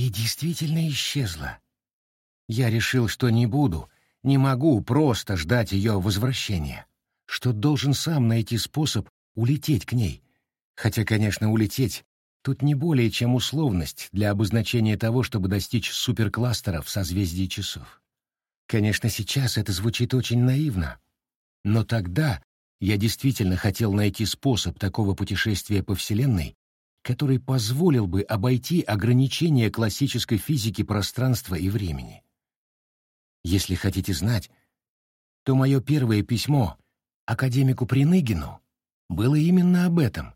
И действительно исчезла. Я решил, что не буду, не могу просто ждать ее возвращения, что должен сам найти способ улететь к ней. Хотя, конечно, улететь тут не более чем условность для обозначения того, чтобы достичь суперкластера в созвездии часов. Конечно, сейчас это звучит очень наивно, но тогда я действительно хотел найти способ такого путешествия по Вселенной, который позволил бы обойти ограничения классической физики пространства и времени. Если хотите знать, то мое первое письмо академику Приныгину было именно об этом.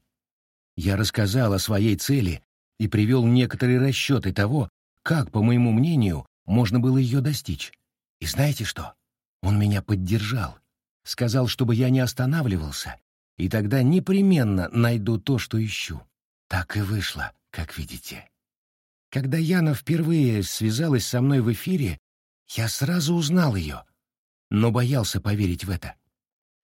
Я рассказал о своей цели и привел некоторые расчеты того, как, по моему мнению, можно было ее достичь. И знаете что? Он меня поддержал, сказал, чтобы я не останавливался, и тогда непременно найду то, что ищу. Так и вышло, как видите. Когда Яна впервые связалась со мной в эфире, я сразу узнал ее, но боялся поверить в это.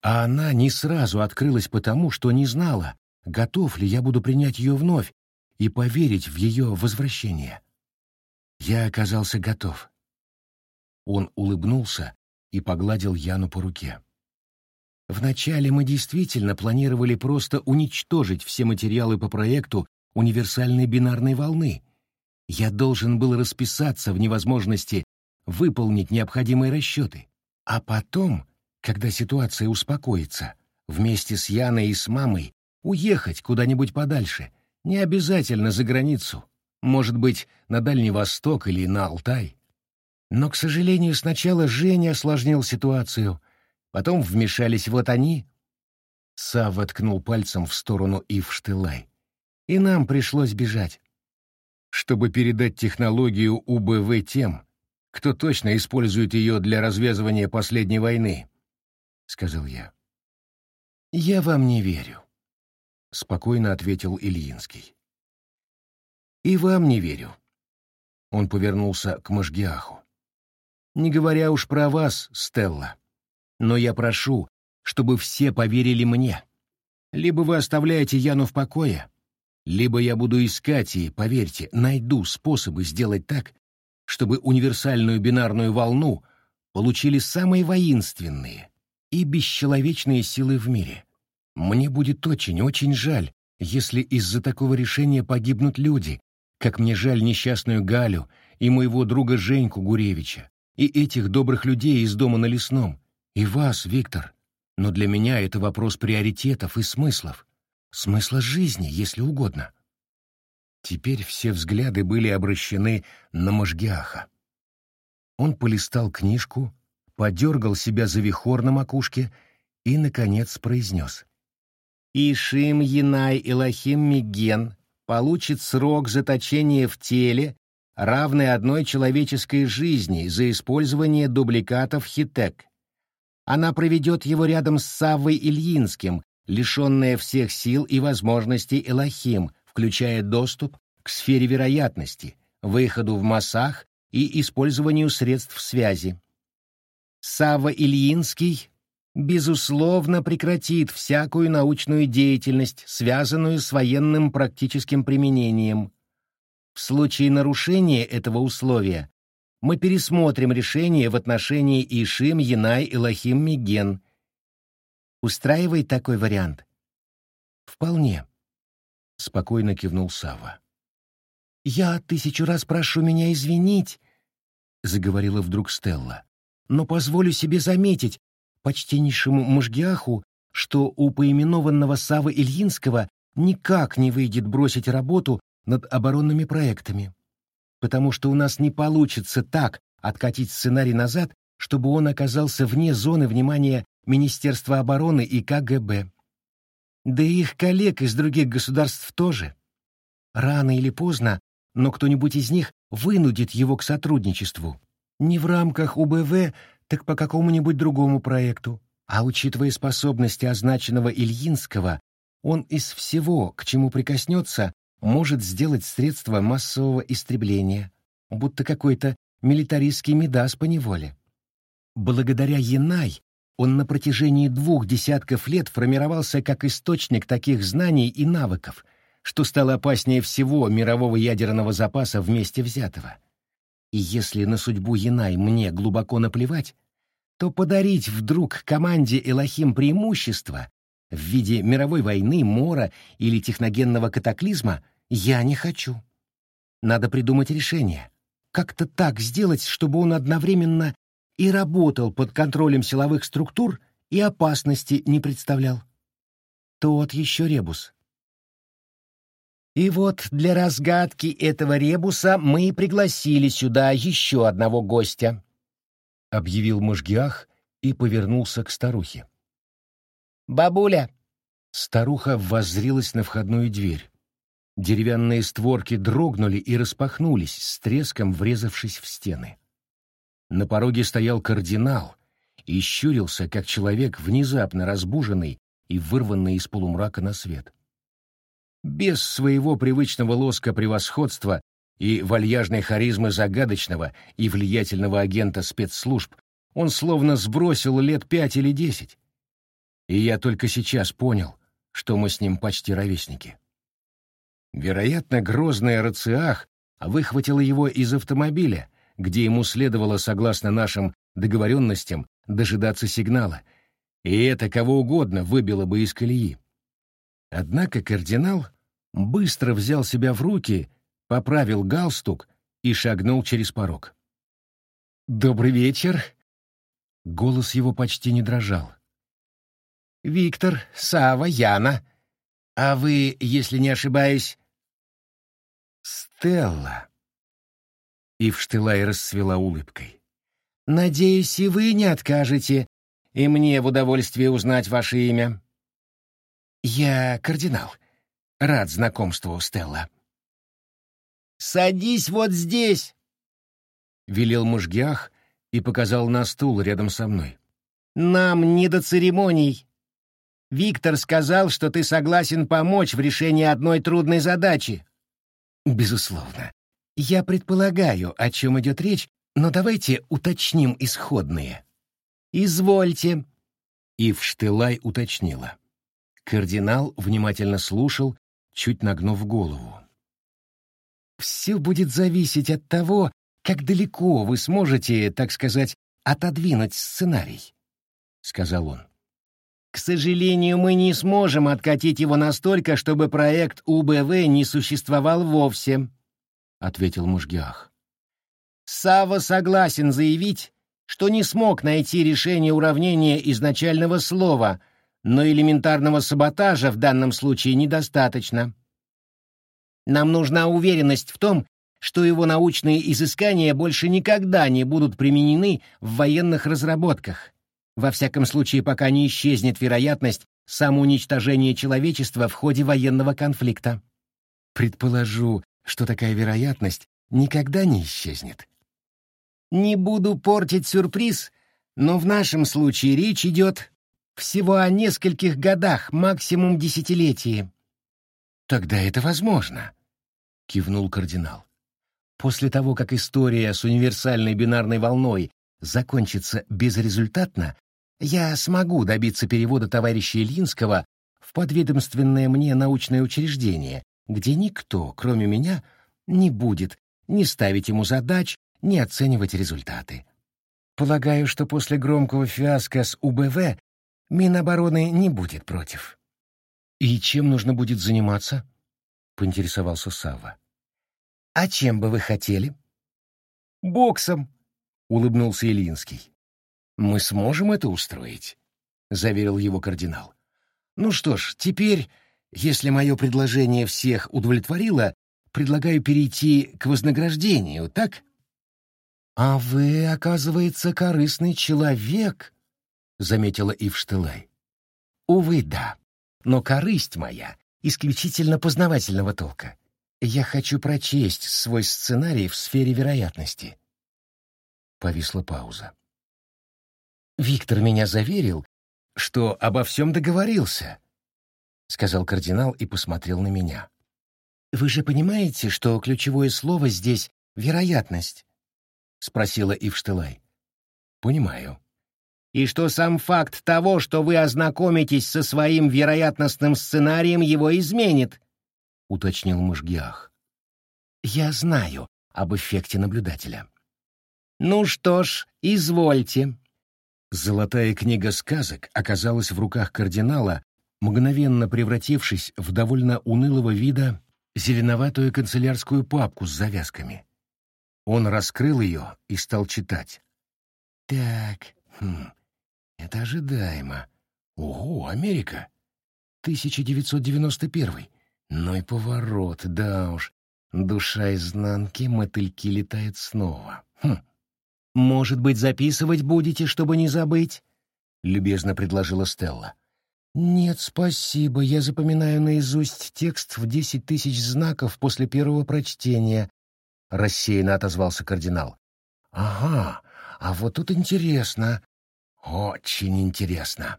А она не сразу открылась потому, что не знала, готов ли я буду принять ее вновь и поверить в ее возвращение. Я оказался готов. Он улыбнулся и погладил Яну по руке. Вначале мы действительно планировали просто уничтожить все материалы по проекту универсальной бинарной волны. Я должен был расписаться в невозможности выполнить необходимые расчеты. А потом, когда ситуация успокоится, вместе с Яной и с мамой уехать куда-нибудь подальше, не обязательно за границу, может быть, на Дальний Восток или на Алтай. Но, к сожалению, сначала Женя осложнил ситуацию — Потом вмешались вот они. Савва ткнул пальцем в сторону Ивштылай. И нам пришлось бежать. Чтобы передать технологию УБВ тем, кто точно использует ее для развязывания последней войны, — сказал я. «Я вам не верю», — спокойно ответил Ильинский. «И вам не верю». Он повернулся к Можгиаху. «Не говоря уж про вас, Стелла. Но я прошу, чтобы все поверили мне. Либо вы оставляете Яну в покое, либо я буду искать и, поверьте, найду способы сделать так, чтобы универсальную бинарную волну получили самые воинственные и бесчеловечные силы в мире. Мне будет очень-очень жаль, если из-за такого решения погибнут люди, как мне жаль несчастную Галю и моего друга Женьку Гуревича, и этих добрых людей из дома на Лесном, и вас, Виктор. Но для меня это вопрос приоритетов и смыслов. Смысла жизни, если угодно. Теперь все взгляды были обращены на Можгиаха. Он полистал книжку, подергал себя за вихор на макушке и, наконец, произнес. «Ишим Янай Илахим Миген получит срок заточения в теле, равный одной человеческой жизни за использование дубликатов Хитек. Она проведет его рядом с Саввой Ильинским, лишенная всех сил и возможностей Элохим, включая доступ к сфере вероятности, выходу в массах и использованию средств связи. Савва Ильинский, безусловно, прекратит всякую научную деятельность, связанную с военным практическим применением. В случае нарушения этого условия мы пересмотрим решение в отношении Ишим, Янай, Илахим, Миген. Устраивает такой вариант? Вполне. Спокойно кивнул Сава. Я тысячу раз прошу меня извинить, заговорила вдруг Стелла, но позволю себе заметить почтеннейшему Можгиаху, что у поименованного Савы Ильинского никак не выйдет бросить работу над оборонными проектами потому что у нас не получится так откатить сценарий назад, чтобы он оказался вне зоны внимания Министерства обороны и КГБ. Да и их коллег из других государств тоже. Рано или поздно, но кто-нибудь из них вынудит его к сотрудничеству. Не в рамках УБВ, так по какому-нибудь другому проекту. А учитывая способности означенного Ильинского, он из всего, к чему прикоснется, может сделать средство массового истребления, будто какой-то милитаристский Мидас по неволе. Благодаря Янай он на протяжении двух десятков лет формировался как источник таких знаний и навыков, что стало опаснее всего мирового ядерного запаса вместе взятого. И если на судьбу Янай мне глубоко наплевать, то подарить вдруг команде Элохим преимущество в виде мировой войны, мора или техногенного катаклизма я не хочу. Надо придумать решение. Как-то так сделать, чтобы он одновременно и работал под контролем силовых структур и опасности не представлял. Тот еще ребус. И вот для разгадки этого ребуса мы и пригласили сюда еще одного гостя, — объявил Можгиах и повернулся к старухе. «Бабуля!» Старуха воззрилась на входную дверь. Деревянные створки дрогнули и распахнулись, с треском врезавшись в стены. На пороге стоял кардинал и щурился, как человек, внезапно разбуженный и вырванный из полумрака на свет. Без своего привычного лоска превосходства и вальяжной харизмы загадочного и влиятельного агента спецслужб он словно сбросил лет пять или десять. И я только сейчас понял, что мы с ним почти ровесники. Вероятно, грозная Рациах выхватила его из автомобиля, где ему следовало, согласно нашим договоренностям, дожидаться сигнала, и это кого угодно выбило бы из колеи. Однако кардинал быстро взял себя в руки, поправил галстук и шагнул через порог. «Добрый вечер!» Голос его почти не дрожал. «Виктор, Сава, Яна. А вы, если не ошибаюсь...» «Стелла!» Ивштылай расцвела улыбкой. «Надеюсь, и вы не откажете, и мне в удовольствие узнать ваше имя». «Я кардинал. Рад знакомству, Стелла. «Садись вот здесь!» — велел Мужгиах и показал на стул рядом со мной. «Нам не до церемоний. Виктор сказал, что ты согласен помочь в решении одной трудной задачи». «Безусловно. Я предполагаю, о чем идет речь, но давайте уточним исходные». «Извольте», — Ивштылай уточнила. Кардинал внимательно слушал, чуть нагнув голову. «Все будет зависеть от того, как далеко вы сможете, так сказать, отодвинуть сценарий», — сказал он. «К сожалению, мы не сможем откатить его настолько, чтобы проект УБВ не существовал вовсе», — ответил Мужгиах. Сава согласен заявить, что не смог найти решение уравнения изначального слова, но элементарного саботажа в данном случае недостаточно. Нам нужна уверенность в том, что его научные изыскания больше никогда не будут применены в военных разработках. Во всяком случае, пока не исчезнет вероятность самоуничтожения человечества в ходе военного конфликта. Предположу, что такая вероятность никогда не исчезнет. Не буду портить сюрприз, но в нашем случае речь идет всего о нескольких годах, максимум десятилетии. Тогда это возможно, кивнул кардинал. После того, как история с универсальной бинарной волной закончится безрезультатно, я смогу добиться перевода товарища Ильинского в подведомственное мне научное учреждение, где никто, кроме меня, не будет ни ставить ему задач, ни оценивать результаты. Полагаю, что после громкого фиаско с УБВ Минобороны не будет против. «И чем нужно будет заниматься?» — поинтересовался Савва. «А чем бы вы хотели?» «Боксом», — улыбнулся Ильинский. «Мы сможем это устроить», — заверил его кардинал. «Ну что ж, теперь, если мое предложение всех удовлетворило, предлагаю перейти к вознаграждению, так?» «А вы, оказывается, корыстный человек», заметила Ивштылай. Увы, да. Но корысть моя исключительно познавательного толка. Я хочу прочесть свой сценарий в сфере вероятности. Повисла пауза. Виктор меня заверил, что обо всем договорился, сказал кардинал и посмотрел на меня. Вы же понимаете, что ключевое слово здесь — вероятность? спросила Ивштылай. Понимаю и что сам факт того, что вы ознакомитесь со своим вероятностным сценарием, его изменит. уточнил Мужгиах. «Я знаю об эффекте наблюдателя». «Ну что ж, извольте». Золотая книга сказок оказалась в руках кардинала, мгновенно превратившись в довольно унылого вида зеленоватую канцелярскую папку с завязками. Он раскрыл ее и стал читать. «Так, хм, это ожидаемо. Ого, Америка! 1991. Ну и поворот, да уж. Душа изнанки, мотыльки летают снова. Хм. «Может быть, записывать будете, чтобы не забыть?» — любезно предложила Стелла. «Нет, спасибо. Я запоминаю наизусть текст в десять тысяч знаков после первого прочтения», — рассеянно отозвался кардинал. «Ага, а вот тут интересно. Очень интересно».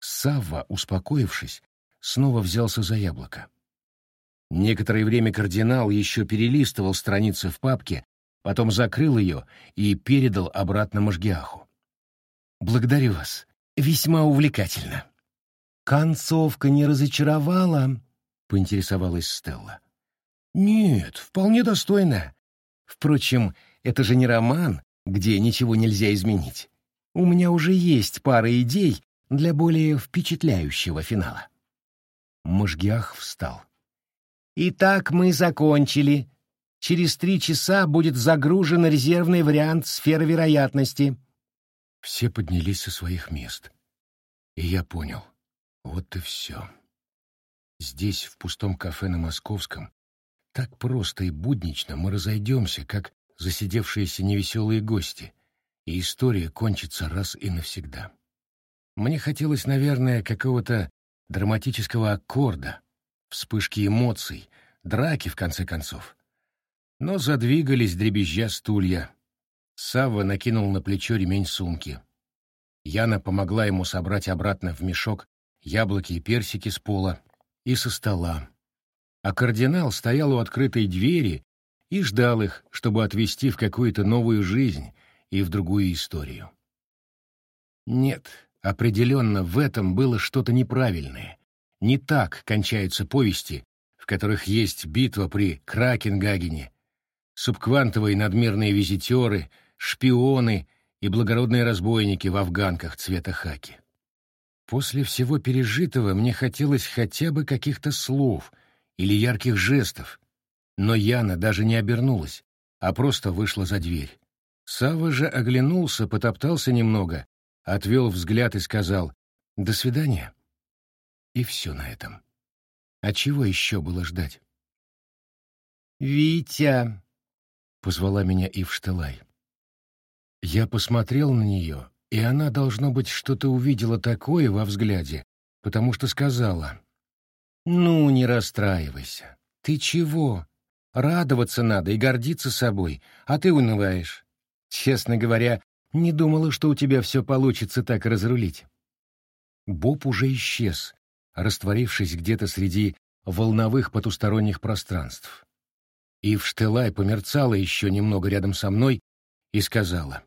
Савва, успокоившись, снова взялся за яблоко. Некоторое время кардинал еще перелистывал страницы в папке, потом закрыл ее и передал обратно Можгиаху. «Благодарю вас. Весьма увлекательно». «Концовка не разочаровала?» — поинтересовалась Стелла. «Нет, вполне достойно. Впрочем, это же не роман, где ничего нельзя изменить. У меня уже есть пара идей для более впечатляющего финала». Можгиах встал. «Итак, мы закончили. Через три часа будет загружен резервный вариант сферы вероятности». Все поднялись со своих мест. И я понял. Вот и все. Здесь, в пустом кафе на Московском, так просто и буднично мы разойдемся, как засидевшиеся невеселые гости, и история кончится раз и навсегда. Мне хотелось, наверное, какого-то драматического аккорда, вспышки эмоций, драки, в конце концов. Но задвигались дребезжа стулья, Савва накинул на плечо ремень сумки. Яна помогла ему собрать обратно в мешок яблоки и персики с пола и со стола. А кардинал стоял у открытой двери и ждал их, чтобы отвезти в какую-то новую жизнь и в другую историю. Нет, определенно в этом было что-то неправильное. Не так кончаются повести, в которых есть битва при Кракенгагене, субквантовые надмирные визитеры — шпионы и благородные разбойники в афганках цвета хаки. После всего пережитого мне хотелось хотя бы каких-то слов или ярких жестов, но Яна даже не обернулась, а просто вышла за дверь. Сава же оглянулся, потоптался немного, отвел взгляд и сказал «До свидания». И все на этом. А чего еще было ждать? «Витя!» — позвала меня Ивштылай. Я посмотрел на нее, и она, должно быть, что-то увидела такое во взгляде, потому что сказала. «Ну, не расстраивайся. Ты чего? Радоваться надо и гордиться собой, а ты унываешь. Честно говоря, не думала, что у тебя все получится так разрулить». Боб уже исчез, растворившись где-то среди волновых потусторонних пространств. Ив Штелай померцала еще немного рядом со мной и сказала.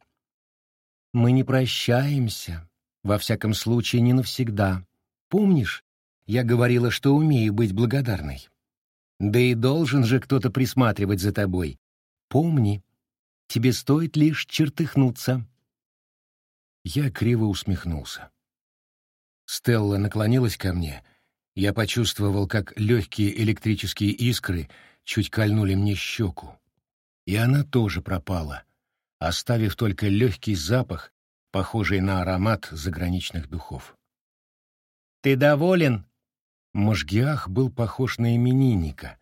«Мы не прощаемся, во всяком случае не навсегда. Помнишь, я говорила, что умею быть благодарной? Да и должен же кто-то присматривать за тобой. Помни, тебе стоит лишь чертыхнуться». Я криво усмехнулся. Стелла наклонилась ко мне. Я почувствовал, как легкие электрические искры чуть кольнули мне щеку. И она тоже пропала, оставив только легкий запах, похожий на аромат заграничных духов. «Ты доволен?» Можгиах был похож на именинника,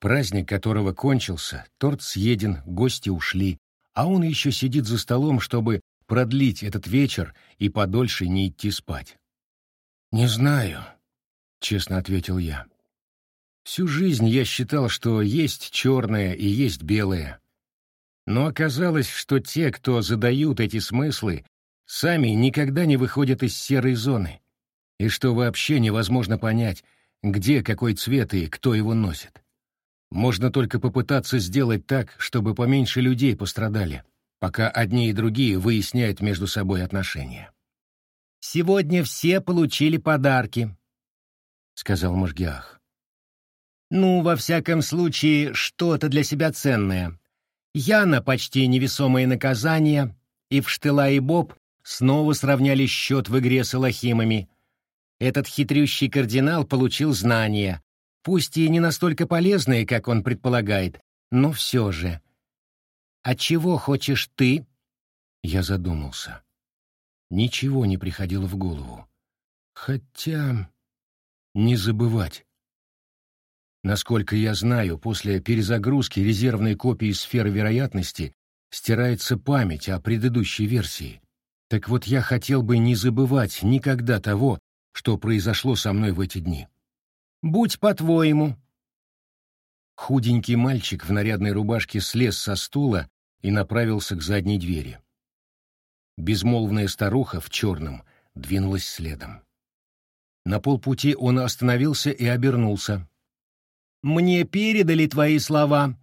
праздник которого кончился, торт съеден, гости ушли, а он еще сидит за столом, чтобы продлить этот вечер и подольше не идти спать. «Не знаю», — честно ответил я. «Всю жизнь я считал, что есть черное и есть белое, но оказалось, что те, кто задают эти смыслы, сами никогда не выходят из серой зоны, и что вообще невозможно понять, где какой цвет и кто его носит. Можно только попытаться сделать так, чтобы поменьше людей пострадали, пока одни и другие выясняют между собой отношения. «Сегодня все получили подарки», — сказал Можгиах. Ну, во всяком случае, что-то для себя ценное. Яна почти невесомое наказание, и в Штыла и Боб снова сравняли счет в игре с Элохимами. Этот хитрющий кардинал получил знания, пусть и не настолько полезные, как он предполагает, но все же. «А чего хочешь ты?» Я задумался. Ничего не приходило в голову. Хотя... Не забывать. Насколько я знаю, после перезагрузки резервной копии сферы вероятности стирается память о предыдущей версии. Так вот я хотел бы не забывать никогда того, что произошло со мной в эти дни. «Будь по-твоему». Худенький мальчик в нарядной рубашке слез со стула и направился к задней двери. Безмолвная старуха в черном двинулась следом. На полпути он остановился и обернулся. «Мне передали твои слова.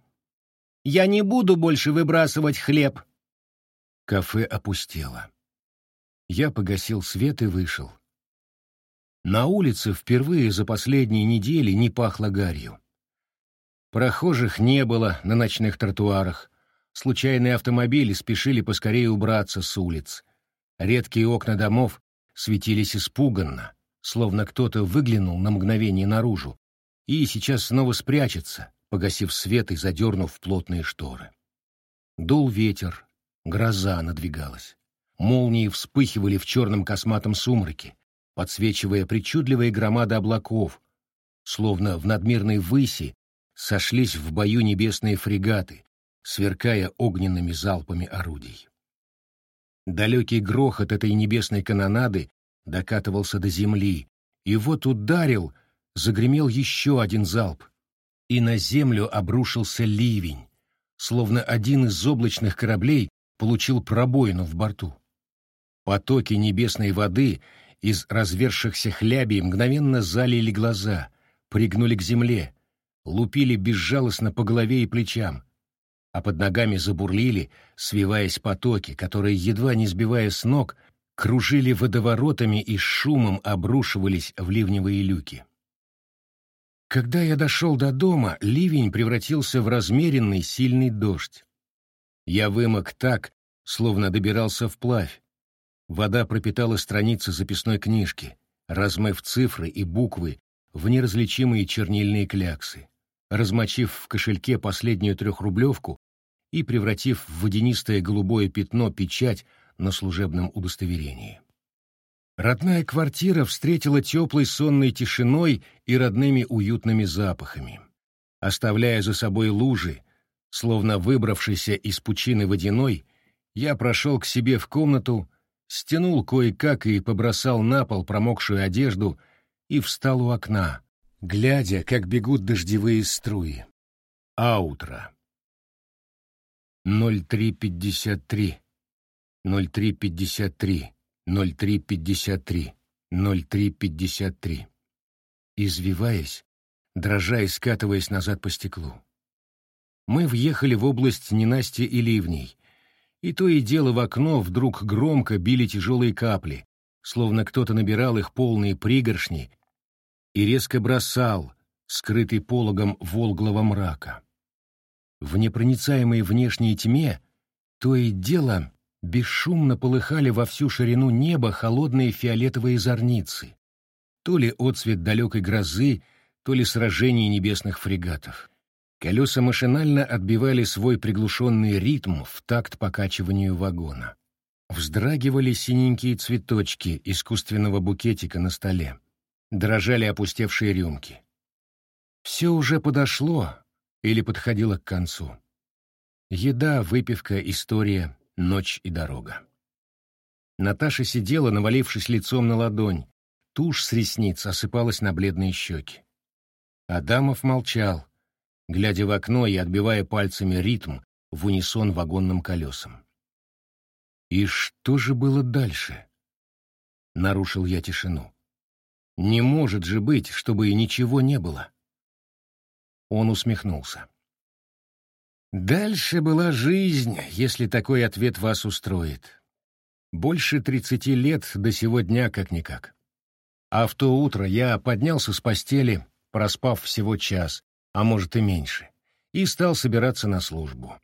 Я не буду больше выбрасывать хлеб». Кафе опустело. Я погасил свет и вышел. На улице впервые за последние недели не пахло гарью. Прохожих не было на ночных тротуарах. Случайные автомобили спешили поскорее убраться с улиц. Редкие окна домов светились испуганно, словно кто-то выглянул на мгновение наружу и сейчас снова спрячется, погасив свет и задернув плотные шторы. Дул ветер, гроза надвигалась. Молнии вспыхивали в черном косматом сумраке, подсвечивая причудливые громады облаков, словно в надмирной выси сошлись в бою небесные фрегаты, сверкая огненными залпами орудий. Далекий грохот этой небесной канонады докатывался до земли, и вот ударил, загремел еще один залп, и на землю обрушился ливень, словно один из облачных кораблей получил пробоину в борту. Потоки небесной воды из развершихся хлябей мгновенно залили глаза, пригнули к земле, лупили безжалостно по голове и плечам, а под ногами забурлили, свиваясь потоки, которые, едва не сбивая с ног, кружили водоворотами и шумом обрушивались в ливневые люки. Когда я дошел до дома, ливень превратился в размеренный сильный дождь. Я вымок так, словно добирался вплавь. Вода пропитала страницы записной книжки, размыв цифры и буквы в неразличимые чернильные кляксы, размочив в кошельке последнюю трехрублевку и превратив в водянистое голубое пятно печать на служебном удостоверении. Родная квартира встретила теплой сонной тишиной и родными уютными запахами. Оставляя за собой лужи, словно выбравшийся из пучины водяной, я прошел к себе в комнату, стянул кое-как и побросал на пол промокшую одежду и встал у окна, глядя, как бегут дождевые струи. Аутро. 0353 0353, 0353, 0353. Извиваясь, дрожа и скатываясь назад по стеклу. Мы въехали в область ненастья и ливней, и то и дело в окно вдруг громко били тяжелые капли, словно кто-то набирал их полные пригоршни и резко бросал, скрытый пологом волглого мрака. В непроницаемой внешней тьме то и дело бесшумно полыхали во всю ширину неба холодные фиолетовые зорницы, то ли отцвет далекой грозы, то ли сражений небесных фрегатов. Колеса машинально отбивали свой приглушенный ритм в такт покачиванию вагона. Вздрагивали синенькие цветочки искусственного букетика на столе. Дрожали опустевшие рюмки. Все уже подошло или подходило к концу. Еда, выпивка, история, ночь и дорога. Наташа сидела, навалившись лицом на ладонь. Тушь с ресниц осыпалась на бледные щеки. Адамов молчал, глядя в окно и отбивая пальцами ритм в унисон вагонным колесам. «И что же было дальше?» Нарушил я тишину. «Не может же быть, чтобы и ничего не было». Он усмехнулся. Дальше была жизнь, если такой ответ вас устроит. Больше тридцати лет до сего дня как-никак. А в то утро я поднялся с постели, проспав всего час, а может и меньше, и стал собираться на службу.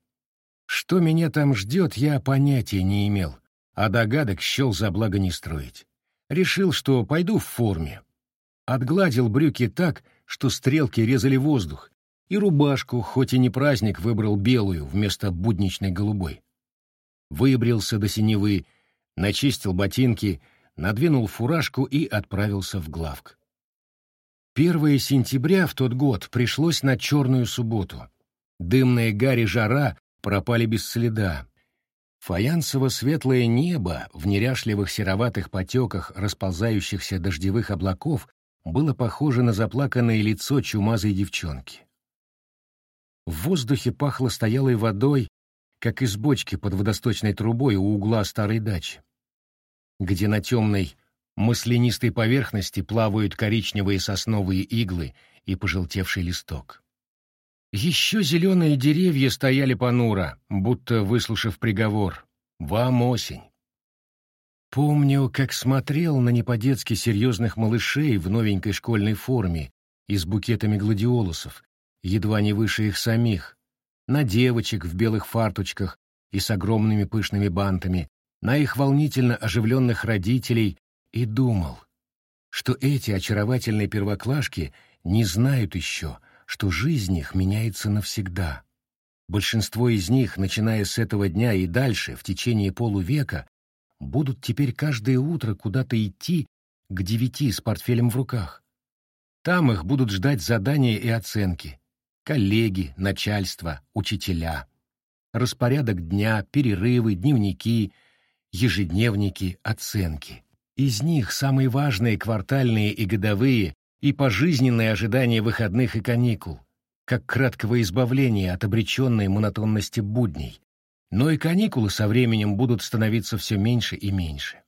Что меня там ждет, я понятия не имел, а догадок счел за благо не строить. Решил, что пойду в форме. Отгладил брюки так, что стрелки резали воздух, и рубашку, хоть и не праздник, выбрал белую вместо будничной голубой. Выбрился до синевы, начистил ботинки, надвинул фуражку и отправился в главк. Первое сентября в тот год пришлось на черную субботу. Дымная гарь жара пропали без следа. Фаянсово-светлое небо в неряшливых сероватых потеках расползающихся дождевых облаков было похоже на заплаканное лицо чумазой девчонки. В воздухе пахло стоялой водой, как из бочки под водосточной трубой у угла старой дачи, где на темной маслянистой поверхности плавают коричневые сосновые иглы и пожелтевший листок. Еще зеленые деревья стояли понуро, будто выслушав приговор. «Вам осень». Помню, как смотрел на не по-детски серьезных малышей в новенькой школьной форме и с букетами гладиолусов, едва не выше их самих, на девочек в белых фарточках и с огромными пышными бантами, на их волнительно оживленных родителей и думал, что эти очаровательные первоклашки не знают еще, что жизнь их меняется навсегда. Большинство из них, начиная с этого дня и дальше, в течение полувека, будут теперь каждое утро куда-то идти к девяти с портфелем в руках. Там их будут ждать задания и оценки, коллеги, начальство, учителя. Распорядок дня, перерывы, дневники, ежедневники, оценки. Из них самые важные квартальные и годовые и пожизненные ожидания выходных и каникул, как краткого избавления от обреченной монотонности будней. Но и каникулы со временем будут становиться все меньше и меньше.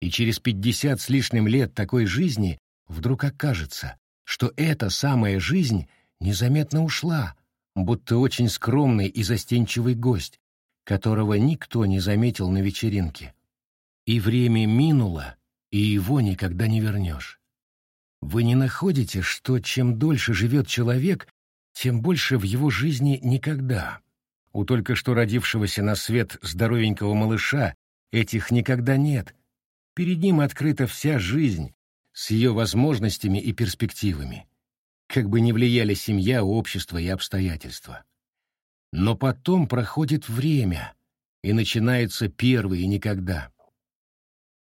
И через пятьдесят с лишним лет такой жизни вдруг окажется, что эта самая жизнь незаметно ушла, будто очень скромный и застенчивый гость, которого никто не заметил на вечеринке. И время минуло, и его никогда не вернешь. Вы не находите, что чем дольше живет человек, тем больше в его жизни никогда. У только что родившегося на свет здоровенького малыша этих никогда нет. Перед ним открыта вся жизнь с ее возможностями и перспективами как бы ни влияли семья, общество и обстоятельства. Но потом проходит время, и начинается первый никогда.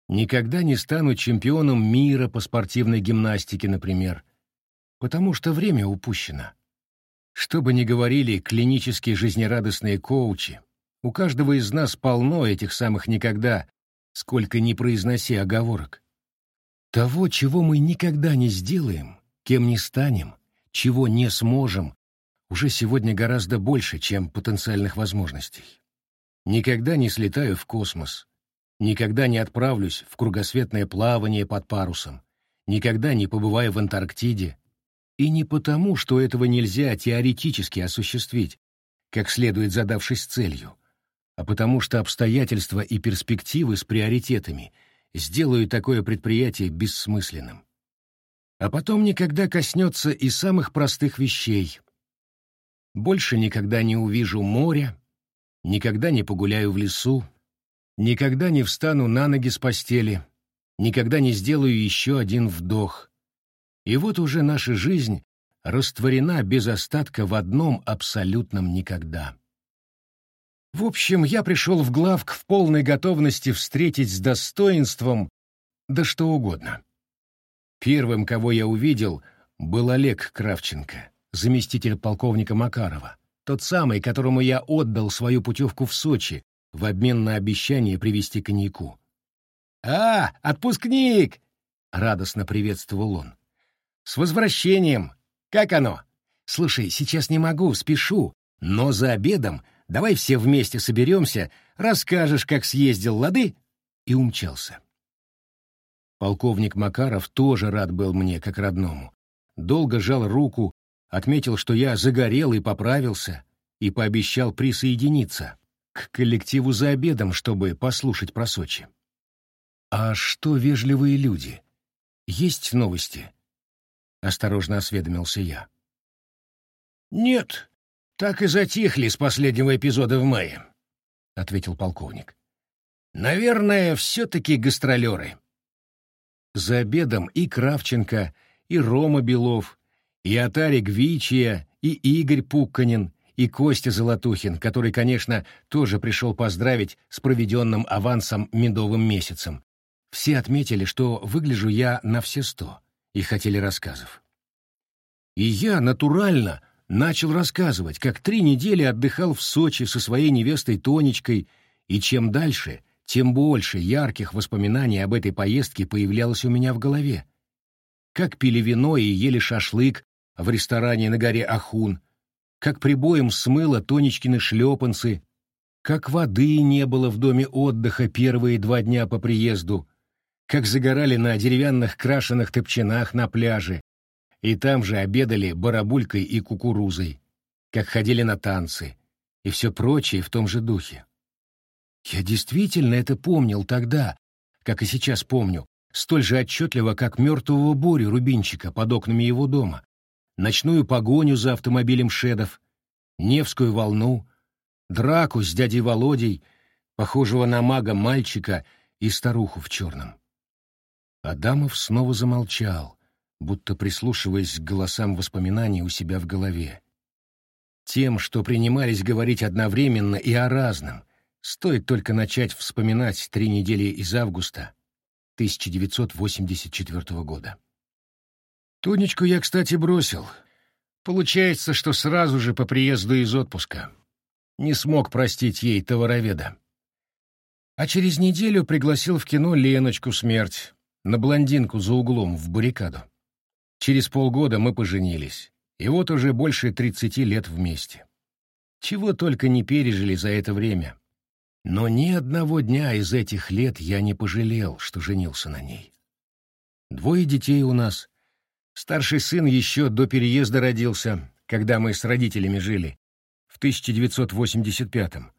Никогда не стану чемпионом мира по спортивной гимнастике, например, потому что время упущено. Что бы ни говорили клинические жизнерадостные коучи, у каждого из нас полно этих самых «никогда», сколько ни произноси оговорок. Того, чего мы никогда не сделаем, кем не станем, чего не сможем, уже сегодня гораздо больше, чем потенциальных возможностей. Никогда не слетаю в космос, никогда не отправлюсь в кругосветное плавание под парусом, никогда не побываю в Антарктиде. И не потому, что этого нельзя теоретически осуществить, как следует задавшись целью, а потому что обстоятельства и перспективы с приоритетами сделают такое предприятие бессмысленным а потом никогда коснется и самых простых вещей. Больше никогда не увижу моря, никогда не погуляю в лесу, никогда не встану на ноги с постели, никогда не сделаю еще один вдох. И вот уже наша жизнь растворена без остатка в одном абсолютном никогда. В общем, я пришел в главк в полной готовности встретить с достоинством да что угодно. Первым, кого я увидел, был Олег Кравченко, заместитель полковника Макарова, тот самый, которому я отдал свою путевку в Сочи в обмен на обещание привезти коньяку. «А, отпускник!» — радостно приветствовал он. «С возвращением! Как оно? Слушай, сейчас не могу, спешу, но за обедом давай все вместе соберемся, расскажешь, как съездил, лады?» И умчался. Полковник Макаров тоже рад был мне, как родному. Долго жал руку, отметил, что я загорел и поправился, и пообещал присоединиться к коллективу за обедом, чтобы послушать про Сочи. «А что вежливые люди? Есть новости?» — осторожно осведомился я. Нет, так и затихли с последнего эпизода в мае, — ответил полковник. Наверное, все-таки гастролеры. За обедом и Кравченко, и Рома Белов, и Атарик Вичия, и Игорь Пукканин, и Костя Золотухин, который, конечно, тоже пришел поздравить с проведенным авансом медовым месяцем. Все отметили, что выгляжу я на все сто, и хотели рассказов. И я натурально начал рассказывать, как три недели отдыхал в Сочи со своей невестой Тонечкой, и чем дальше, тем больше ярких воспоминаний об этой поездке появлялось у меня в голове. Как пили вино и ели шашлык в ресторане на горе Ахун, как прибоем смыло Тонечкины шлепанцы, как воды не было в доме отдыха первые два дня по приезду, как загорали на деревянных крашеных топчинах на пляже, и там же обедали барабулькой и кукурузой, как ходили на танцы, и все прочее в том же духе. Я действительно это помнил тогда, как и сейчас помню, столь же отчетливо, как мертвого Борю Рубинчика под окнами его дома, ночную погоню за автомобилем шедов, Невскую волну, драку с дядей Володей, похожего на мага мальчика и старуху в черном. Адамов снова замолчал, будто прислушиваясь к голосам воспоминаний у себя в голове. Тем, что принимались говорить одновременно и о разном, стоит только начать вспоминать три недели из августа 1984 года. Тонечку я, кстати, бросил. Получается, что сразу же по приезду из отпуска. Не смог простить ей товароведа. А через неделю пригласил в кино Леночку смерть, на блондинку за углом в баррикаду. Через полгода мы поженились, и вот уже больше тридцати лет вместе. Чего только не пережили за это время. Но ни одного дня из этих лет я не пожалел, что женился на ней. Двое детей у нас. Старший сын еще до переезда родился, когда мы с родителями жили, в 1985-м,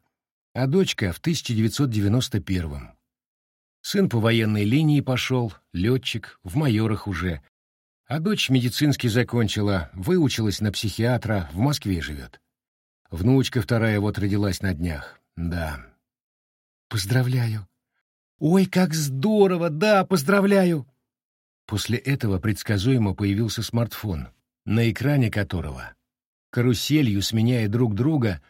а дочка в 1991-м. Сын по военной линии пошел, летчик, в майорах уже, а дочь медицинский закончила, выучилась на психиатра, в Москве живет. Внучка вторая вот родилась на днях, да, Поздравляю. Ой, как здорово, да, поздравляю. После этого предсказуемо появился смартфон, на экране которого, каруселью сменяя друг друга,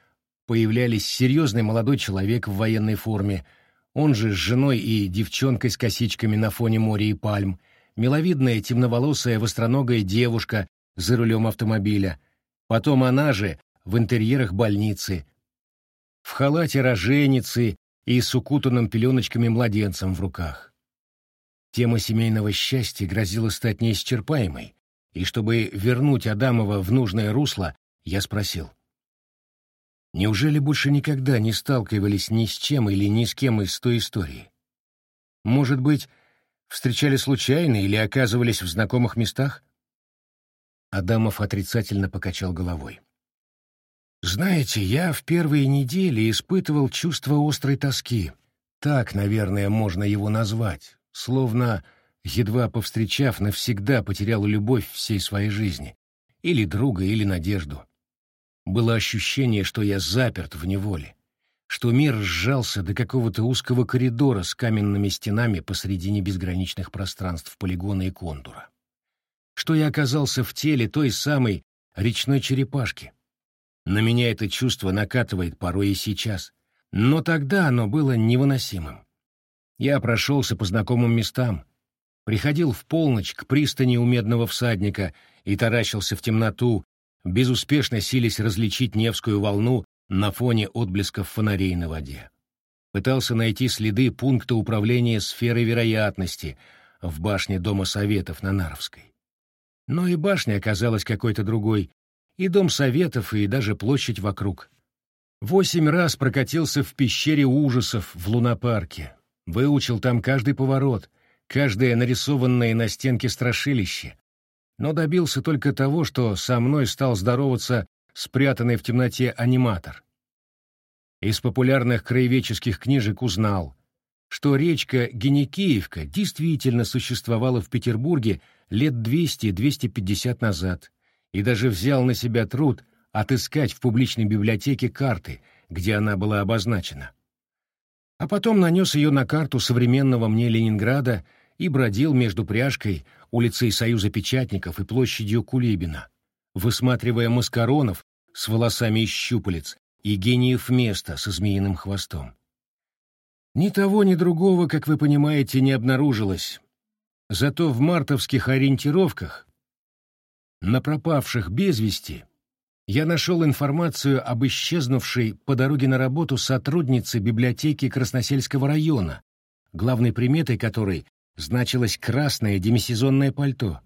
появлялись серьезный молодой человек в военной форме, он же с женой и девчонкой с косичками на фоне моря и пальм, миловидная темноволосая востроногая девушка за рулем автомобиля, потом она же в интерьерах больницы, в халате роженицы и с укутанным пеленочками младенцем в руках. Тема семейного счастья грозила стать неисчерпаемой, и чтобы вернуть Адамова в нужное русло, я спросил. Неужели больше никогда не сталкивались ни с чем или ни с кем из той истории? Может быть, встречали случайно или оказывались в знакомых местах? Адамов отрицательно покачал головой. Знаете, я в первые недели испытывал чувство острой тоски. Так, наверное, можно его назвать. Словно, едва повстречав, навсегда потерял любовь всей своей жизни. Или друга, или надежду. Было ощущение, что я заперт в неволе. Что мир сжался до какого-то узкого коридора с каменными стенами посредине безграничных пространств полигона и контура. Что я оказался в теле той самой речной черепашки, на меня это чувство накатывает порой и сейчас. Но тогда оно было невыносимым. Я прошелся по знакомым местам, приходил в полночь к пристани у Медного всадника и таращился в темноту, безуспешно сились различить Невскую волну на фоне отблесков фонарей на воде. Пытался найти следы пункта управления сферой вероятности в башне Дома Советов на Наровской. Но и башня оказалась какой-то другой, и дом советов, и даже площадь вокруг. Восемь раз прокатился в пещере ужасов в лунопарке, выучил там каждый поворот, каждое нарисованное на стенке страшилище, но добился только того, что со мной стал здороваться спрятанный в темноте аниматор. Из популярных краеведческих книжек узнал, что речка Геникеевка действительно существовала в Петербурге лет 200-250 назад, и даже взял на себя труд отыскать в публичной библиотеке карты, где она была обозначена. А потом нанес ее на карту современного мне Ленинграда и бродил между пряжкой, улицей Союза печатников и площадью Кулибина, высматривая маскаронов с волосами из щупалец и гениев места со змеиным хвостом. Ни того, ни другого, как вы понимаете, не обнаружилось. Зато в мартовских ориентировках на пропавших без вести я нашел информацию об исчезнувшей по дороге на работу сотруднице библиотеки Красносельского района, главной приметой которой значилось красное демисезонное пальто.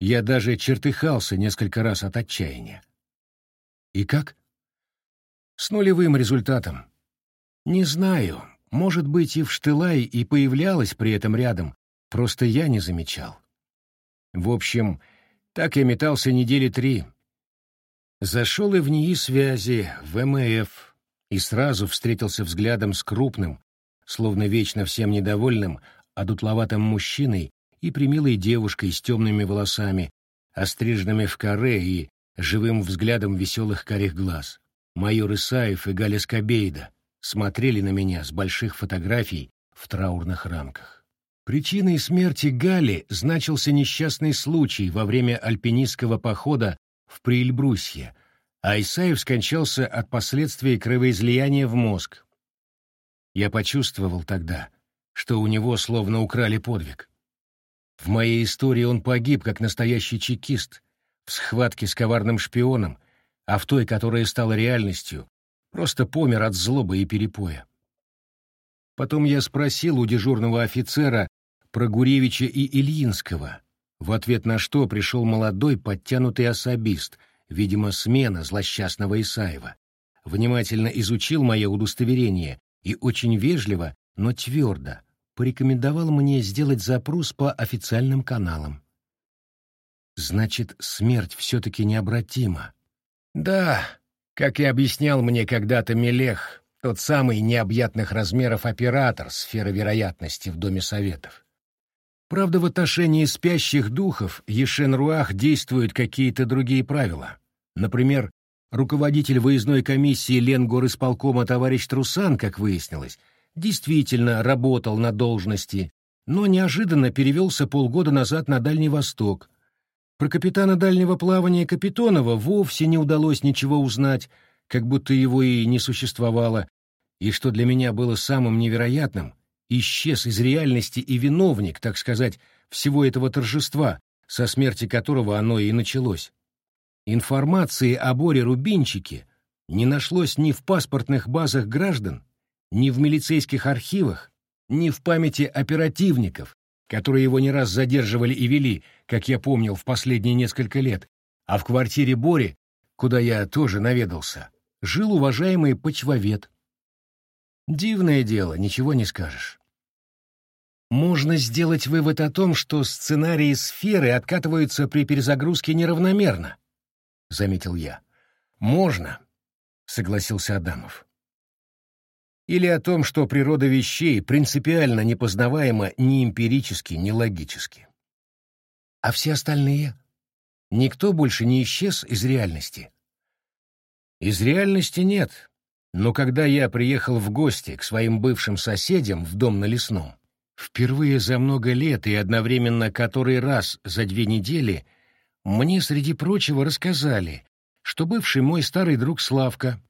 Я даже чертыхался несколько раз от отчаяния. И как? С нулевым результатом. Не знаю, может быть, и в Штылай и появлялась при этом рядом, просто я не замечал. В общем, так я метался недели три. Зашел и в НИИ связи, в МФ, и сразу встретился взглядом с крупным, словно вечно всем недовольным, одутловатым мужчиной и примилой девушкой с темными волосами, остриженными в каре и живым взглядом веселых карих глаз. Майор Исаев и Галя Скобейда смотрели на меня с больших фотографий в траурных рамках. Причиной смерти Гали значился несчастный случай во время альпинистского похода в Приэльбрусье, а Исаев скончался от последствий кровоизлияния в мозг. Я почувствовал тогда, что у него словно украли подвиг. В моей истории он погиб как настоящий чекист, в схватке с коварным шпионом, а в той, которая стала реальностью, просто помер от злобы и перепоя. Потом я спросил у дежурного офицера про Гуревича и Ильинского, в ответ на что пришел молодой подтянутый особист, видимо, смена злосчастного Исаева. Внимательно изучил мое удостоверение и очень вежливо, но твердо порекомендовал мне сделать запрос по официальным каналам. Значит, смерть все-таки необратима. Да, как и объяснял мне когда-то Мелех, тот самый необъятных размеров оператор сферы вероятности в Доме Советов. Правда, в отношении спящих духов Ешен-Руах действуют какие-то другие правила. Например, руководитель выездной комиссии Ленгорисполкома товарищ Трусан, как выяснилось, действительно работал на должности, но неожиданно перевелся полгода назад на Дальний Восток. Про капитана дальнего плавания Капитонова вовсе не удалось ничего узнать, как будто его и не существовало, и что для меня было самым невероятным — исчез из реальности и виновник, так сказать, всего этого торжества, со смерти которого оно и началось. Информации о Боре Рубинчике не нашлось ни в паспортных базах граждан, ни в милицейских архивах, ни в памяти оперативников, которые его не раз задерживали и вели, как я помнил, в последние несколько лет, а в квартире Бори, куда я тоже наведался, жил уважаемый почвовед, Дивное дело, ничего не скажешь. Можно сделать вывод о том, что сценарии сферы откатываются при перезагрузке неравномерно, — заметил я. Можно, — согласился Адамов. Или о том, что природа вещей принципиально непознаваема ни эмпирически, ни логически. А все остальные? Никто больше не исчез из реальности? Из реальности нет, но когда я приехал в гости к своим бывшим соседям в дом на Лесном, впервые за много лет и одновременно который раз за две недели, мне, среди прочего, рассказали, что бывший мой старый друг Славка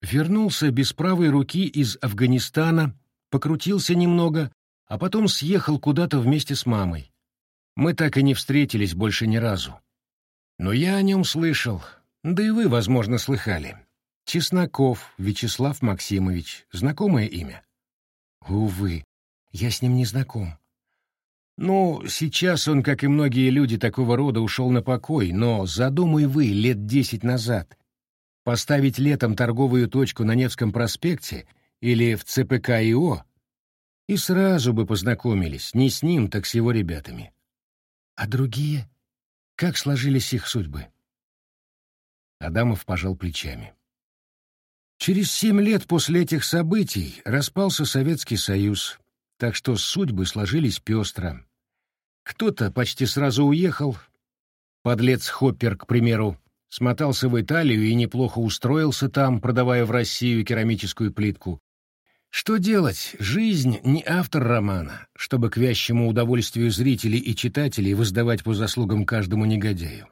вернулся без правой руки из Афганистана, покрутился немного, а потом съехал куда-то вместе с мамой. Мы так и не встретились больше ни разу. Но я о нем слышал, да и вы, возможно, слыхали. Чесноков Вячеслав Максимович. Знакомое имя? Увы, я с ним не знаком. Ну, сейчас он, как и многие люди такого рода, ушел на покой, но задумай вы лет десять назад поставить летом торговую точку на Невском проспекте или в ЦПК ИО, и сразу бы познакомились, не с ним, так с его ребятами. А другие? Как сложились их судьбы? Адамов пожал плечами. Через семь лет после этих событий распался Советский Союз, так что судьбы сложились пестро. Кто-то почти сразу уехал, подлец Хоппер, к примеру, смотался в Италию и неплохо устроился там, продавая в Россию керамическую плитку. Что делать? Жизнь не автор романа, чтобы к вящему удовольствию зрителей и читателей воздавать по заслугам каждому негодяю.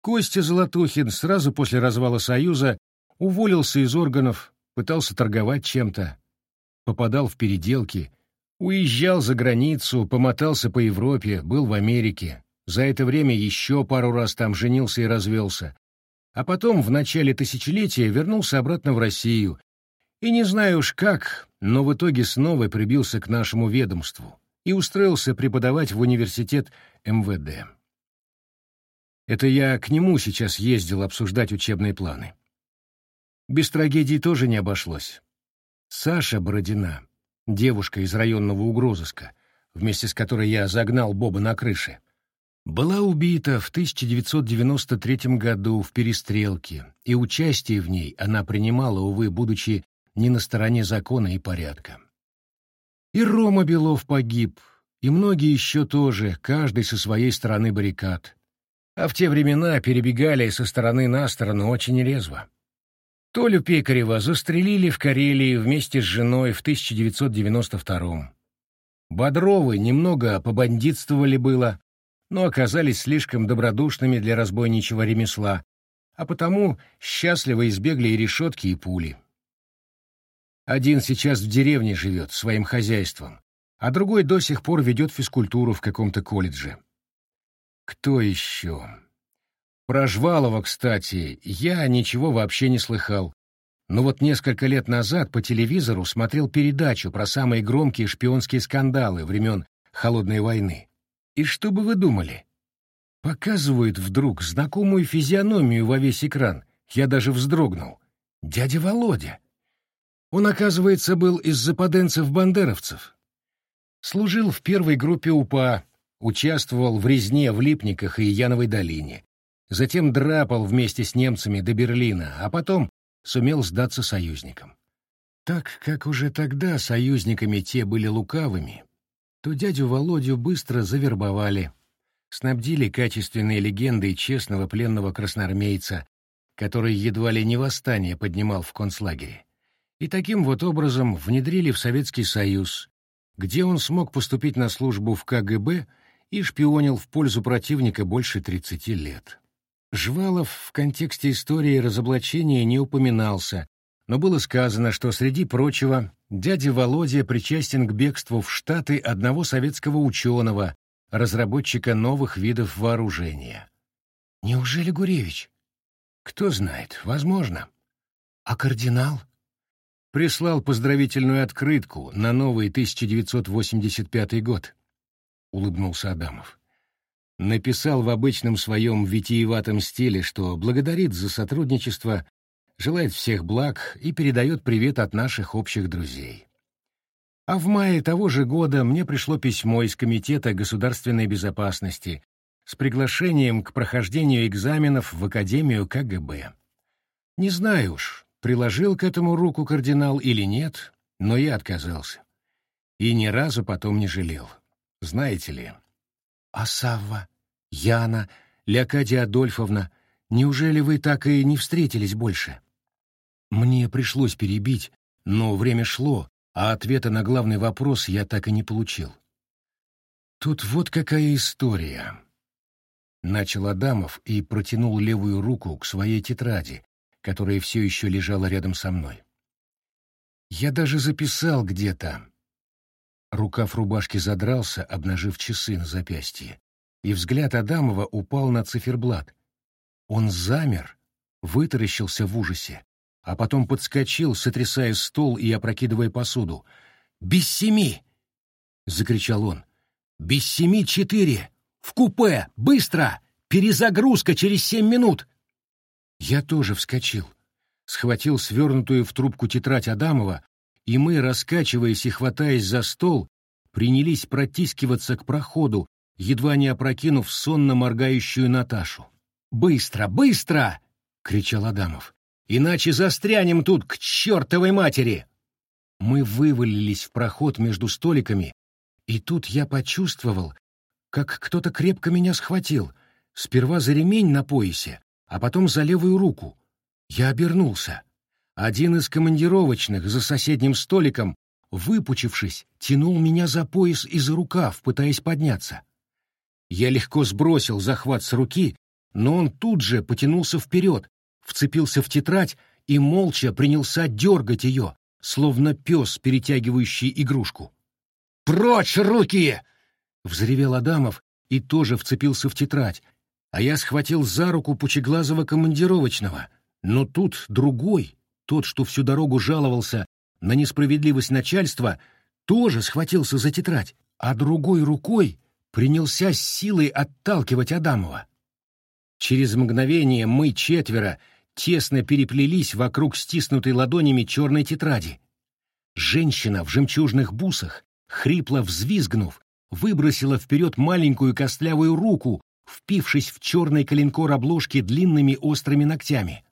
Костя Золотухин сразу после развала Союза уволился из органов, пытался торговать чем-то, попадал в переделки, уезжал за границу, помотался по Европе, был в Америке. За это время еще пару раз там женился и развелся. А потом, в начале тысячелетия, вернулся обратно в Россию и не знаю уж как, но в итоге снова прибился к нашему ведомству и устроился преподавать в университет МВД. Это я к нему сейчас ездил обсуждать учебные планы. Без трагедий тоже не обошлось. Саша Бородина, девушка из районного угрозыска, вместе с которой я загнал Боба на крыше, была убита в 1993 году в перестрелке, и участие в ней она принимала, увы, будучи не на стороне закона и порядка. И Рома Белов погиб, и многие еще тоже, каждый со своей стороны баррикад. А в те времена перебегали со стороны на сторону очень резво. Толю Пекарева застрелили в Карелии вместе с женой в 1992-м. Бодровы немного побандитствовали было, но оказались слишком добродушными для разбойничьего ремесла, а потому счастливо избегли и решетки, и пули. Один сейчас в деревне живет, своим хозяйством, а другой до сих пор ведет физкультуру в каком-то колледже. Кто еще? Про Жвалова, кстати, я ничего вообще не слыхал. Но вот несколько лет назад по телевизору смотрел передачу про самые громкие шпионские скандалы времен Холодной войны. И что бы вы думали? Показывают вдруг знакомую физиономию во весь экран. Я даже вздрогнул. Дядя Володя. Он, оказывается, был из западенцев-бандеровцев. Служил в первой группе УПА, участвовал в резне в Липниках и Яновой долине. Затем драпал вместе с немцами до Берлина, а потом сумел сдаться союзникам. Так как уже тогда союзниками те были лукавыми, то дядю Володю быстро завербовали, снабдили качественной легендой честного пленного красноармейца, который едва ли не восстание поднимал в концлагере и таким вот образом внедрили в Советский Союз, где он смог поступить на службу в КГБ и шпионил в пользу противника больше 30 лет. Жвалов в контексте истории разоблачения не упоминался, но было сказано, что, среди прочего, дядя Володя причастен к бегству в Штаты одного советского ученого, разработчика новых видов вооружения. Неужели Гуревич? Кто знает, возможно. А кардинал? прислал поздравительную открытку на новый 1985 год, — улыбнулся Адамов. Написал в обычном своем витиеватом стиле, что благодарит за сотрудничество, желает всех благ и передает привет от наших общих друзей. А в мае того же года мне пришло письмо из Комитета государственной безопасности с приглашением к прохождению экзаменов в Академию КГБ. Не знаю уж, приложил к этому руку кардинал или нет, но я отказался. И ни разу потом не жалел. Знаете ли. А Савва, Яна, Леокадия Адольфовна, неужели вы так и не встретились больше? Мне пришлось перебить, но время шло, а ответа на главный вопрос я так и не получил. Тут вот какая история. Начал Адамов и протянул левую руку к своей тетради, которая все еще лежала рядом со мной. Я даже записал где-то. Рукав рубашки задрался, обнажив часы на запястье, и взгляд Адамова упал на циферблат. Он замер, вытаращился в ужасе, а потом подскочил, сотрясая стол и опрокидывая посуду. «Без семи!» — закричал он. «Без семи четыре! В купе! Быстро! Перезагрузка через семь минут!» Я тоже вскочил, схватил свернутую в трубку тетрадь Адамова, и мы, раскачиваясь и хватаясь за стол, принялись протискиваться к проходу, едва не опрокинув сонно моргающую Наташу. «Быстро, быстро!» — кричал Адамов. «Иначе застрянем тут к чертовой матери!» Мы вывалились в проход между столиками, и тут я почувствовал, как кто-то крепко меня схватил, сперва за ремень на поясе, а потом за левую руку. Я обернулся. Один из командировочных за соседним столиком, выпучившись, тянул меня за пояс и за рукав, пытаясь подняться. Я легко сбросил захват с руки, но он тут же потянулся вперед, вцепился в тетрадь и молча принялся дергать ее, словно пес, перетягивающий игрушку. «Прочь руки!» — взревел Адамов и тоже вцепился в тетрадь, а я схватил за руку пучеглазого командировочного. Но тут другой, тот, что всю дорогу жаловался на несправедливость начальства, тоже схватился за тетрадь, а другой рукой принялся с силой отталкивать Адамова. Через мгновение мы четверо тесно переплелись вокруг стиснутой ладонями черной тетради. Женщина в жемчужных бусах, хрипло взвизгнув, выбросила вперед маленькую костлявую руку, впившись в черный коленкор обложки длинными острыми ногтями.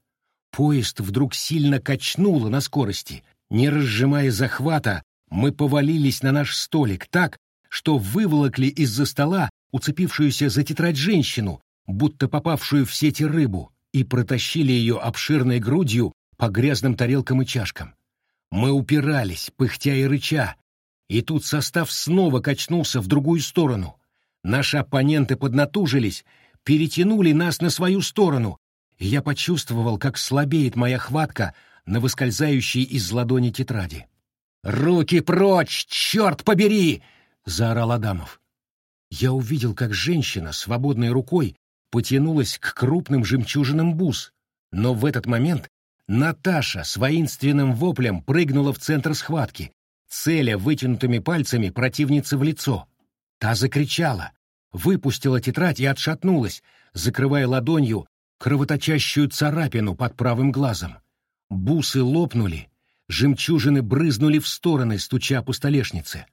Поезд вдруг сильно качнуло на скорости. Не разжимая захвата, мы повалились на наш столик так, что выволокли из-за стола уцепившуюся за тетрадь женщину, будто попавшую в сети рыбу, и протащили ее обширной грудью по грязным тарелкам и чашкам. Мы упирались, пыхтя и рыча, и тут состав снова качнулся в другую сторону. Наши оппоненты поднатужились, перетянули нас на свою сторону, и я почувствовал, как слабеет моя хватка на выскользающей из ладони тетради. «Руки прочь, черт побери!» — заорал Адамов. Я увидел, как женщина свободной рукой потянулась к крупным жемчужинам бус, но в этот момент Наташа с воинственным воплем прыгнула в центр схватки, целя вытянутыми пальцами противницы в лицо. Та закричала, выпустила тетрадь и отшатнулась, закрывая ладонью кровоточащую царапину под правым глазом. Бусы лопнули, жемчужины брызнули в стороны, стуча по столешнице.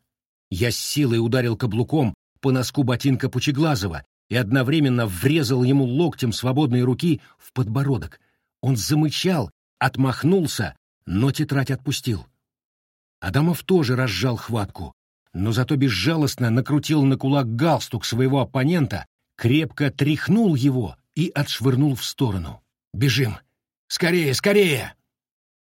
Я с силой ударил каблуком по носку ботинка Пучеглазова и одновременно врезал ему локтем свободной руки в подбородок. Он замычал, отмахнулся, но тетрадь отпустил. Адамов тоже разжал хватку, но зато безжалостно накрутил на кулак галстук своего оппонента, крепко тряхнул его и отшвырнул в сторону. «Бежим! Скорее, скорее!»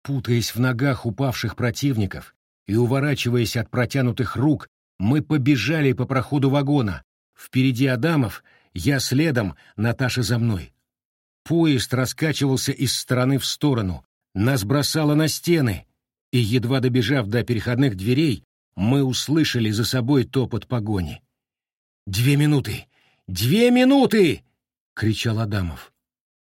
Путаясь в ногах упавших противников и уворачиваясь от протянутых рук, мы побежали по проходу вагона. Впереди Адамов, я следом, Наташа за мной. Поезд раскачивался из стороны в сторону, нас бросало на стены, и, едва добежав до переходных дверей, мы услышали за собой топот погони. «Две минуты! Две минуты!» — кричал Адамов.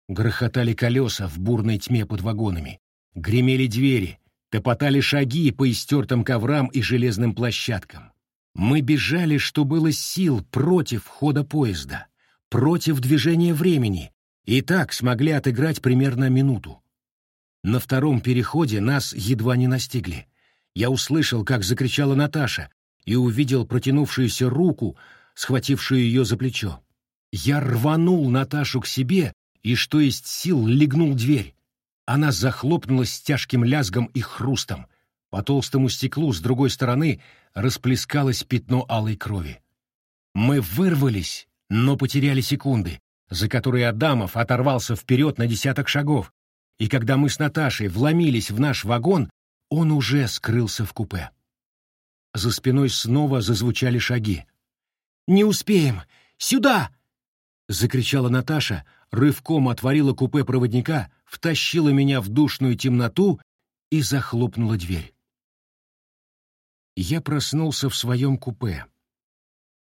Грохотали колеса в бурной тьме под вагонами, гремели двери, топотали шаги по истертым коврам и железным площадкам. Мы бежали, что было сил, против хода поезда, против движения времени, и так смогли отыграть примерно минуту. На втором переходе нас едва не настигли. Я услышал, как закричала Наташа, и увидел протянувшуюся руку, схватившую ее за плечо. Я рванул Наташу к себе и, что есть сил, легнул дверь. Она захлопнулась с тяжким лязгом и хрустом. По толстому стеклу с другой стороны расплескалось пятно алой крови. Мы вырвались, но потеряли секунды, за которые Адамов оторвался вперед на десяток шагов, и когда мы с Наташей вломились в наш вагон, он уже скрылся в купе. За спиной снова зазвучали шаги. «Не успеем! Сюда!» — закричала Наташа, рывком отворила купе проводника, втащила меня в душную темноту и захлопнула дверь. Я проснулся в своем купе.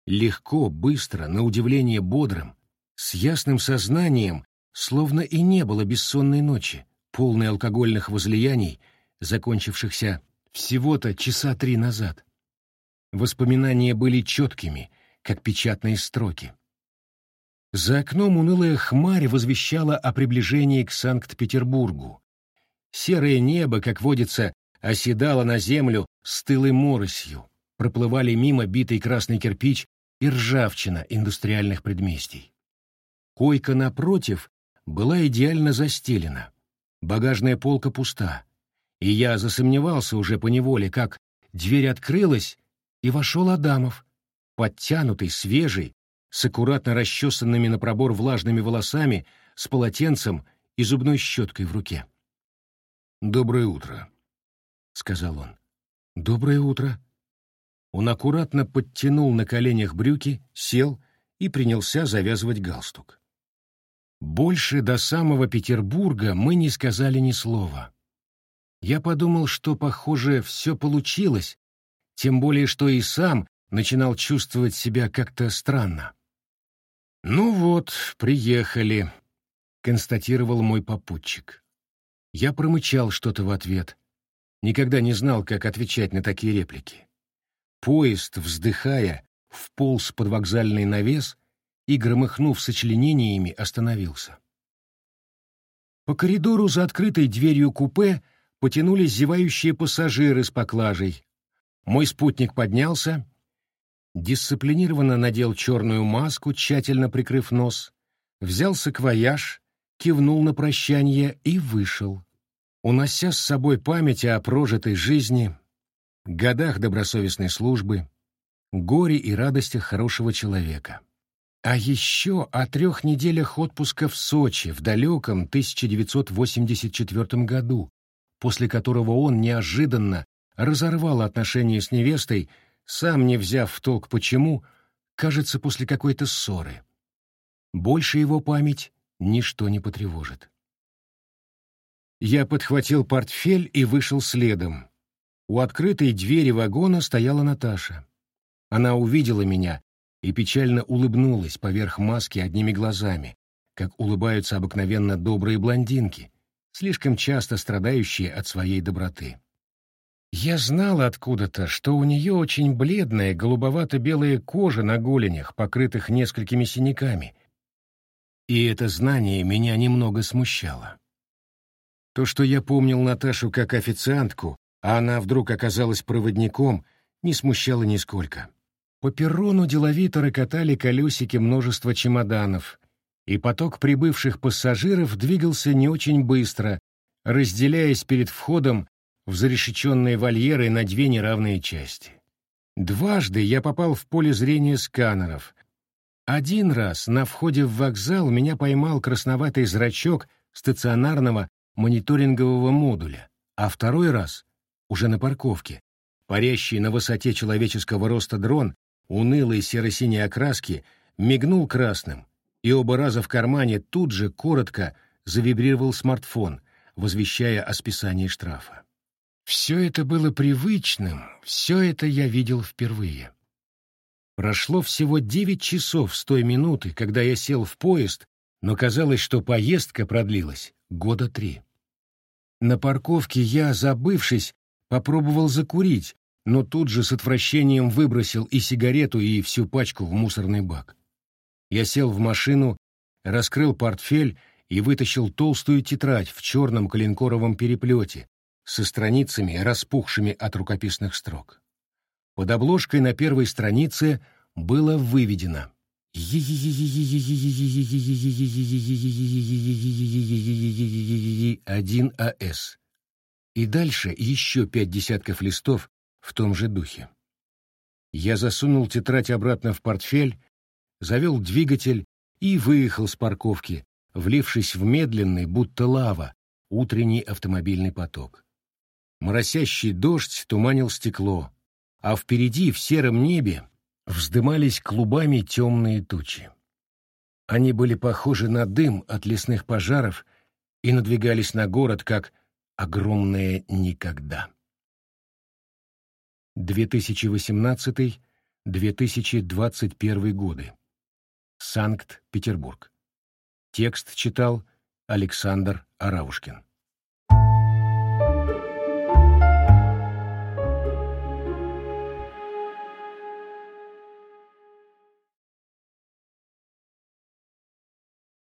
Легко, быстро, на удивление бодрым, с ясным сознанием, словно и не было бессонной ночи, полной алкогольных возлияний, закончившихся всего-то часа три назад. Воспоминания были четкими, как печатные строки. За окном унылая хмарь возвещала о приближении к Санкт-Петербургу. Серое небо, как водится, оседало на землю стылой моросью, проплывали мимо битый красный кирпич и ржавчина индустриальных предместий. Койка напротив была идеально застелена, багажная полка пуста, и я засомневался уже поневоле, как дверь открылась, и вошел Адамов, подтянутый, свежий, с аккуратно расчесанными на пробор влажными волосами, с полотенцем и зубной щеткой в руке. «Доброе утро», — сказал он. «Доброе утро». Он аккуратно подтянул на коленях брюки, сел и принялся завязывать галстук. Больше до самого Петербурга мы не сказали ни слова. Я подумал, что, похоже, все получилось, тем более, что и сам начинал чувствовать себя как-то странно. «Ну вот, приехали», — констатировал мой попутчик. Я промычал что-то в ответ. Никогда не знал, как отвечать на такие реплики. Поезд, вздыхая, вполз под вокзальный навес и, громыхнув сочленениями, остановился. По коридору за открытой дверью купе потянулись зевающие пассажиры с поклажей. Мой спутник поднялся, дисциплинированно надел черную маску, тщательно прикрыв нос, взял саквояж, кивнул на прощание и вышел, унося с собой память о прожитой жизни, годах добросовестной службы, горе и радостях хорошего человека. А еще о трех неделях отпуска в Сочи в далеком 1984 году, после которого он неожиданно разорвал отношения с невестой, сам не взяв в толк почему, кажется, после какой-то ссоры. Больше его память ничто не потревожит. Я подхватил портфель и вышел следом. У открытой двери вагона стояла Наташа. Она увидела меня и печально улыбнулась поверх маски одними глазами, как улыбаются обыкновенно добрые блондинки, слишком часто страдающие от своей доброты. Я знал откуда-то, что у нее очень бледная голубовато-белая кожа на голенях, покрытых несколькими синяками. И это знание меня немного смущало. То, что я помнил Наташу как официантку, а она вдруг оказалась проводником, не смущало нисколько. По перрону деловито рокотали колесики множества чемоданов, и поток прибывших пассажиров двигался не очень быстро, разделяясь перед входом в зарешеченные вольеры на две неравные части. Дважды я попал в поле зрения сканеров. Один раз на входе в вокзал меня поймал красноватый зрачок стационарного мониторингового модуля, а второй раз, уже на парковке, парящий на высоте человеческого роста дрон, унылой серо-синей окраски, мигнул красным, и оба раза в кармане тут же коротко завибрировал смартфон, возвещая о списании штрафа. Все это было привычным, все это я видел впервые. Прошло всего девять часов с той минуты, когда я сел в поезд, но казалось, что поездка продлилась года три. На парковке я, забывшись, попробовал закурить, но тут же с отвращением выбросил и сигарету, и всю пачку в мусорный бак. Я сел в машину, раскрыл портфель и вытащил толстую тетрадь в черном коленкоровом переплете со страницами, распухшими от рукописных строк. Под обложкой на первой странице было выведено 1 АС. И дальше еще пять десятков листов в том же духе. Я засунул тетрадь обратно в портфель, завел двигатель и выехал с парковки, влившись в медленный, будто лава, утренний автомобильный поток. Моросящий дождь туманил стекло, а впереди в сером небе вздымались клубами темные тучи. Они были похожи на дым от лесных пожаров и надвигались на город, как огромное никогда. 2018-2021 годы. Санкт-Петербург. Текст читал Александр Аравушкин.